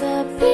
disappear